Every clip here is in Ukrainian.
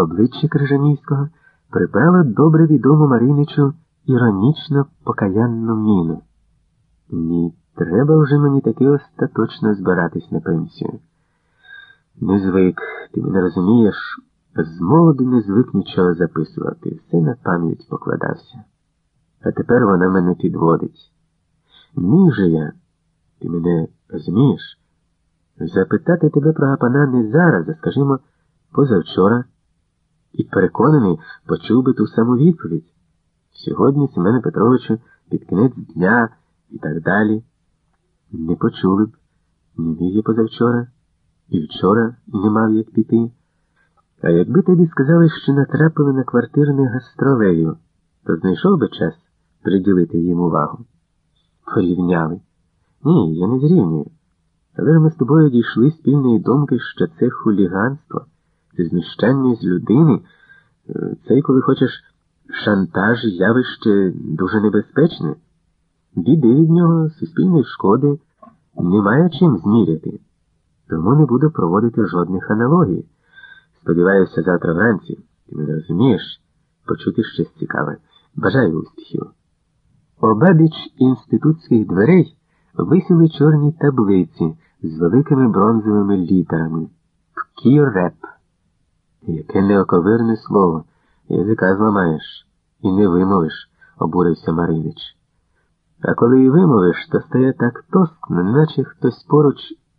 Обличчя Крижанівського прибрало добре відому Мариничу іронічно покаянну міну. Ні, треба вже мені таки остаточно збиратись на пенсію. Не звик, ти мене розумієш, з молоду не звик нічого записувати, все на пам'ять покладався. А тепер вона мене підводить. Міг же я, ти мене розумієш, запитати тебе про гапана не зараз, а скажімо, позавчора, і переконаний, почув би ту саму відповідь. Сьогодні, Семене Петровичу, під кінець дня і так далі. Не почули б, не міг позавчора, і вчора не мав як піти. А якби тобі сказали, що натрапили на квартирних гастролею, то знайшов би час приділити їм увагу. Порівняли. Ні, я не зрівнюю. Але ж ми з тобою дійшли спільної думки, що це хуліганство, це з людини, е, це, коли хочеш, шантаж явище дуже небезпечне. Біди від нього, суспільної шкоди, немає чим зміряти. Тому не буду проводити жодних аналогій. Сподіваюся, завтра вранці, ти мене розумієш, почути щось цікаве. Бажаю успіхів. Обабіч інститутських дверей висіли чорні таблиці з великими бронзовими літерами. Ткіреп. Яке неоковирне слово. Язика зламаєш і не вимовиш, обурився Маринич. А коли і вимовиш, то стає так тоскно, наче хтось поруч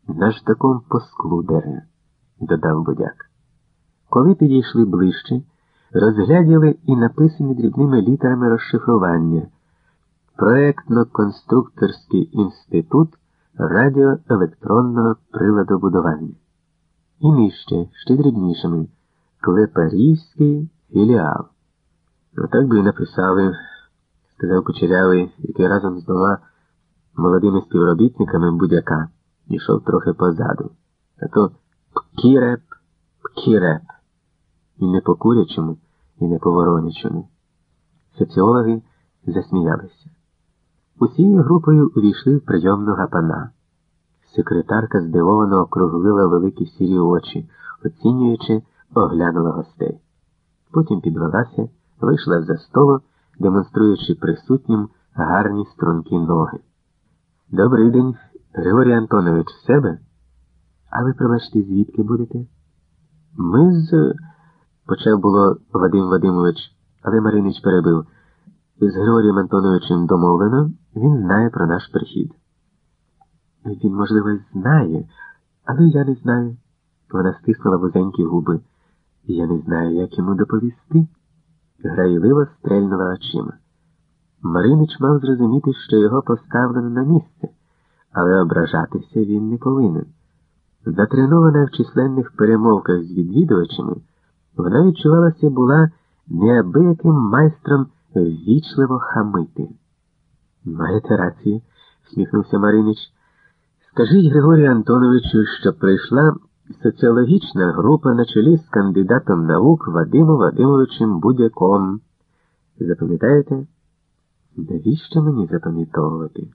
наждаком по склу дере, додав будяк. Коли підійшли ближче, розгляділи і написані дрібними літерами розшифрування Проектно-конструкторський інститут радіоелектронного приладобудування. І нижче, ще дрібнішими, Клепарівський філіал. Отак би і написали, сказав кучерявий, який разом з двома молодими співробітниками будяка йшов трохи позаду. А то пкіреп, пкіреп. І не по курячому, і не по воронячому. Соціологи засміялися. Усією групою увійшли в прийомну гапана. Секретарка здивовано округлила великі сірі очі, оцінюючи, оглянула гостей. Потім підвелася, вийшла за столу, демонструючи присутнім гарні стрункі ноги. Добрий день, Григорій Антонович, в себе? А ви, пробачте, звідки будете? Ми з. почав було Вадим Вадимович, але Маринич перебив. З Григорієм Антоновичем домовлено, він знає про наш прихід. Він, можливо, знає, але я не знаю. Вона стиснула вузенькі губи. Я не знаю, як йому доповісти. Грайливо стрельнула очима. Маринич мав зрозуміти, що його поставлено на місце, але ображатися він не повинен. Затренована в численних перемовках з відвідувачами, вона відчувалася була неабияким майстром ввічливо хамити. Маєте рацію, всміхнувся Маринич. Скажіть Григорію Антоновичу, що прийшла соціологічна група на чолі з кандидатом наук Вадимом Вадимовичем Будяком. Запам'ятаєте? Навіщо мені запам'ятовувати?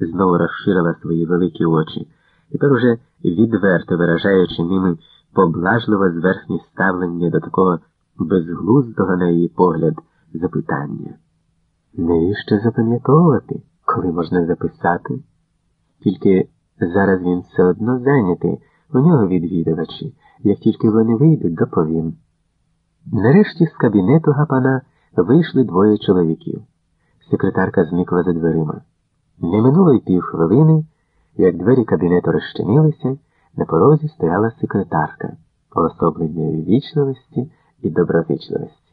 Знову розширила свої великі очі, тепер уже відверто виражаючи ними поблажливе зверхнє ставлення до такого безглуздого на її погляд запитання. Навіщо запам'ятовувати, коли можна записати? Тільки зараз він все одно зайнятий, у нього відвідувачі, як тільки вони вийдуть, доповім. Нарешті з кабінету гапана вийшли двоє чоловіків. Секретарка зникла за дверима. Не минуло й півхвилини, як двері кабінету розчинилися, на порозі стояла секретарка, поособлення ввічливості і доброзичливості.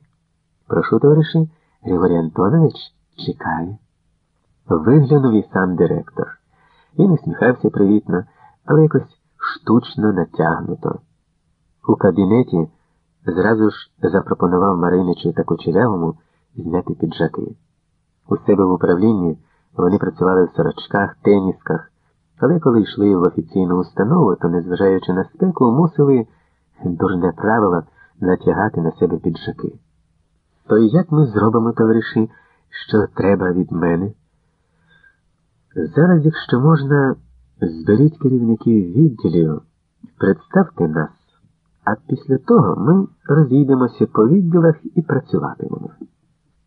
Прошу, товариші, Григорій Антонович чекає. Виглянув і сам директор. Він усміхався привітно, але якось штучно натягнуто. У кабінеті зразу ж запропонував Мариничу та Кучерявому зняти піджаки. У себе в управлінні вони працювали в сорочках, тенісках, але коли йшли в офіційну установу, то, незважаючи на спеку, мусили дурне правило натягати на себе піджаки. То як ми зробимо, товариші, що треба від мене? Зараз, якщо можна, зберіть керівників відділів, представте нас. А після того ми розійдемося по відділах і працюватимемо.